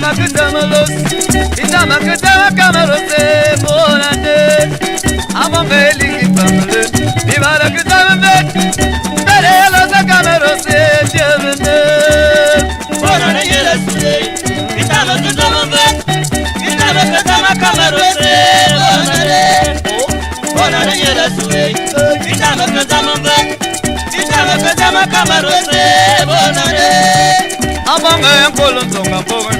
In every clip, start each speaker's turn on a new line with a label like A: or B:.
A: Pintama kutama los Pintama kutama kamarose Bolande Ama meli kipamlı Divara kutama mek Dere yalosa kamarose Diyavrında
B: Borana yelesi Pintama kutama mek Pintama kutama kamarose Bolande Borana yelesi Pintama kutama mek Pintama kutama kamarose Bolande
A: Ama meli kolonzonga bogan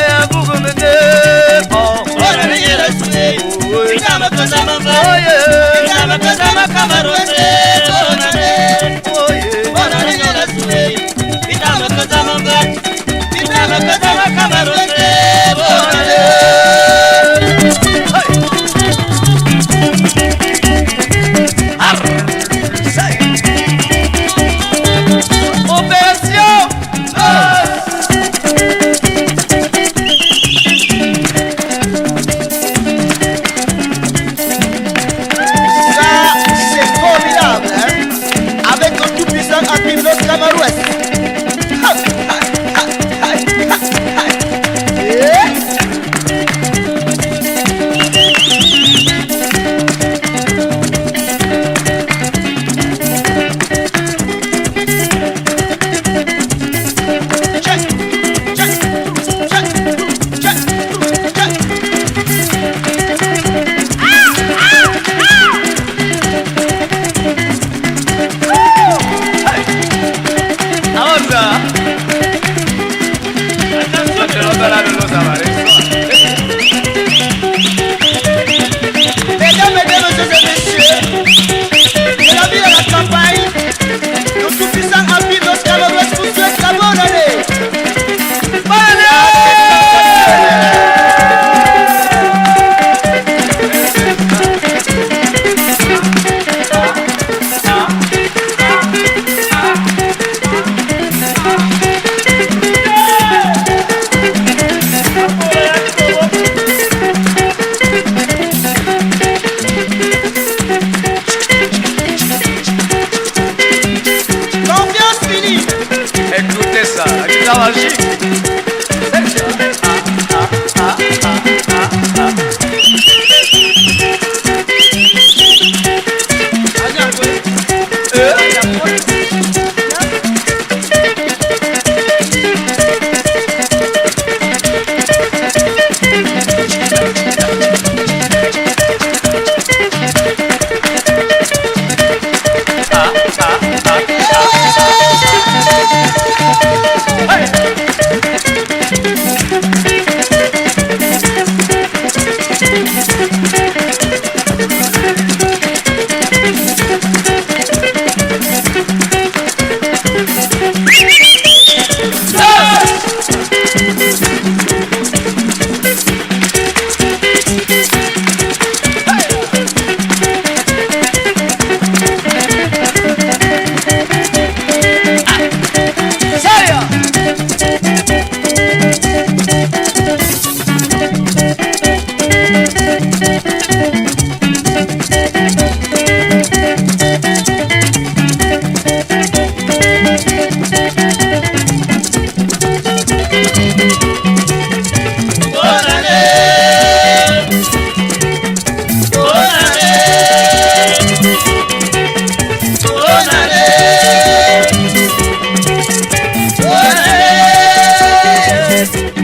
A: aşık
B: Yes.